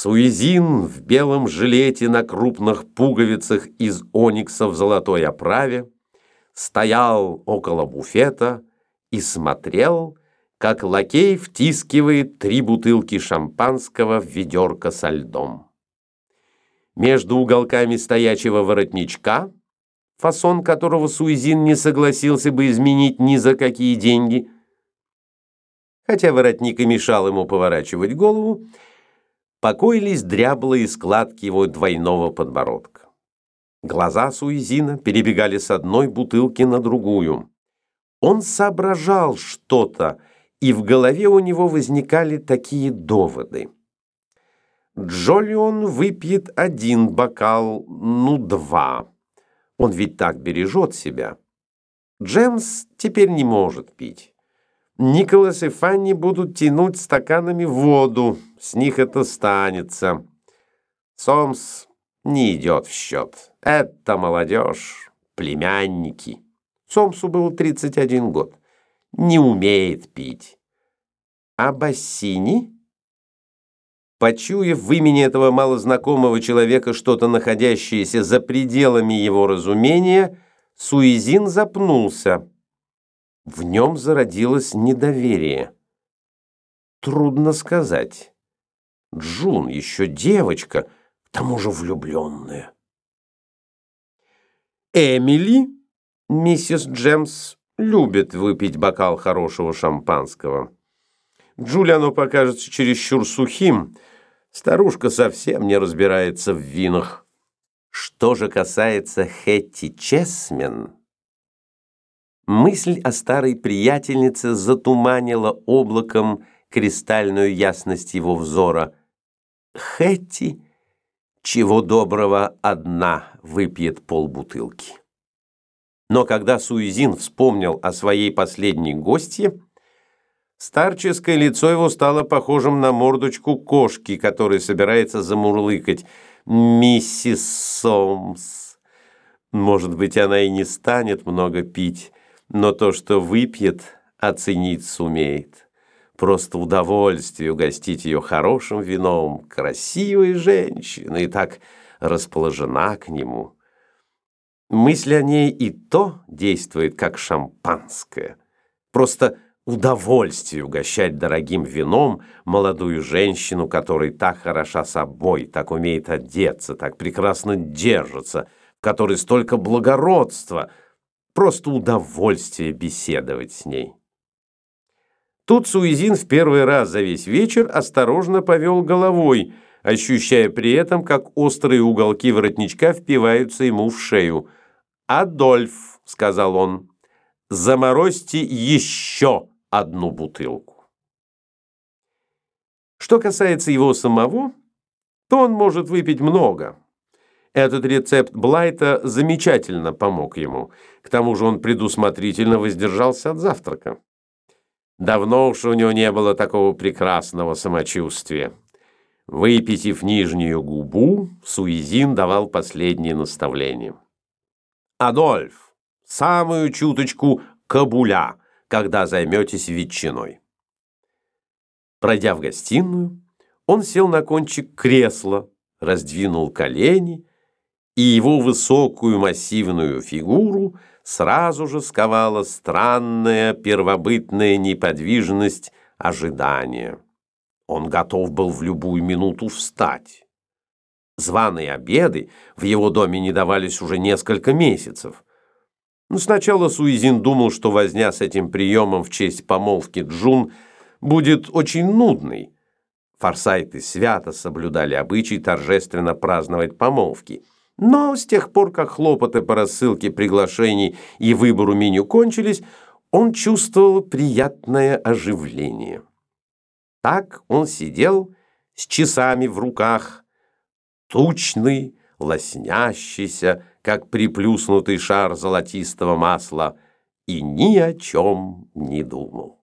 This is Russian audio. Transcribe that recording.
Суизин в белом жилете на крупных пуговицах из оникса в золотой оправе стоял около буфета и смотрел, как лакей втискивает три бутылки шампанского в ведерко со льдом. Между уголками стоячего воротничка, фасон которого Суизин не согласился бы изменить ни за какие деньги, хотя воротник и мешал ему поворачивать голову, покоились дряблые складки его двойного подбородка. Глаза Суизина перебегали с одной бутылки на другую. Он соображал что-то, и в голове у него возникали такие доводы. Джолион выпьет один бокал, ну два. Он ведь так бережет себя. Джемс теперь не может пить. Николас и Фанни будут тянуть стаканами воду, с них это станется. Сомс не идет в счет. Это молодежь, племянники. Сомсу был 31 год. Не умеет пить. А Бассини? Почуяв в имени этого малознакомого человека что-то находящееся за пределами его разумения, Суизин запнулся. В нем зародилось недоверие. Трудно сказать. Джун еще девочка, к тому же влюбленная. Эмили, миссис Джемс, любит выпить бокал хорошего шампанского. Джулиану покажется чересчур сухим. Старушка совсем не разбирается в винах. Что же касается Хэтти Чесмен... Мысль о старой приятельнице затуманила облаком кристальную ясность его взора. Хэтти, чего доброго, одна выпьет полбутылки. Но когда Суизин вспомнил о своей последней гостье, старческое лицо его стало похожим на мордочку кошки, которая собирается замурлыкать «Миссис Сомс». Может быть, она и не станет много пить, но то, что выпьет, оценить сумеет. Просто удовольствие угостить ее хорошим вином, красивой женщиной, и так расположена к нему. Мысль о ней и то действует как шампанское. Просто удовольствие угощать дорогим вином молодую женщину, которая так хороша собой, так умеет одеться, так прекрасно держится, в которой столько благородства — Просто удовольствие беседовать с ней. Тут Суизин в первый раз за весь вечер осторожно повел головой, ощущая при этом, как острые уголки воротничка впиваются ему в шею. «Адольф», — сказал он, — «заморозьте еще одну бутылку». Что касается его самого, то он может выпить много. Этот рецепт Блайта замечательно помог ему. К тому же он предусмотрительно воздержался от завтрака. Давно уж у него не было такого прекрасного самочувствия. Выпитив нижнюю губу, Суизин давал последнее наставление. «Адольф, самую чуточку кабуля, когда займетесь ветчиной». Пройдя в гостиную, он сел на кончик кресла, раздвинул колени и его высокую массивную фигуру сразу же сковала странная первобытная неподвижность ожидания. Он готов был в любую минуту встать. Званые обеды в его доме не давались уже несколько месяцев. Но сначала Суизин думал, что возня с этим приемом в честь помолвки Джун будет очень нудной. Форсайты свято соблюдали обычай торжественно праздновать помолвки – но с тех пор, как хлопоты по рассылке приглашений и выбору меню кончились, он чувствовал приятное оживление. Так он сидел с часами в руках, тучный, лоснящийся, как приплюснутый шар золотистого масла, и ни о чем не думал.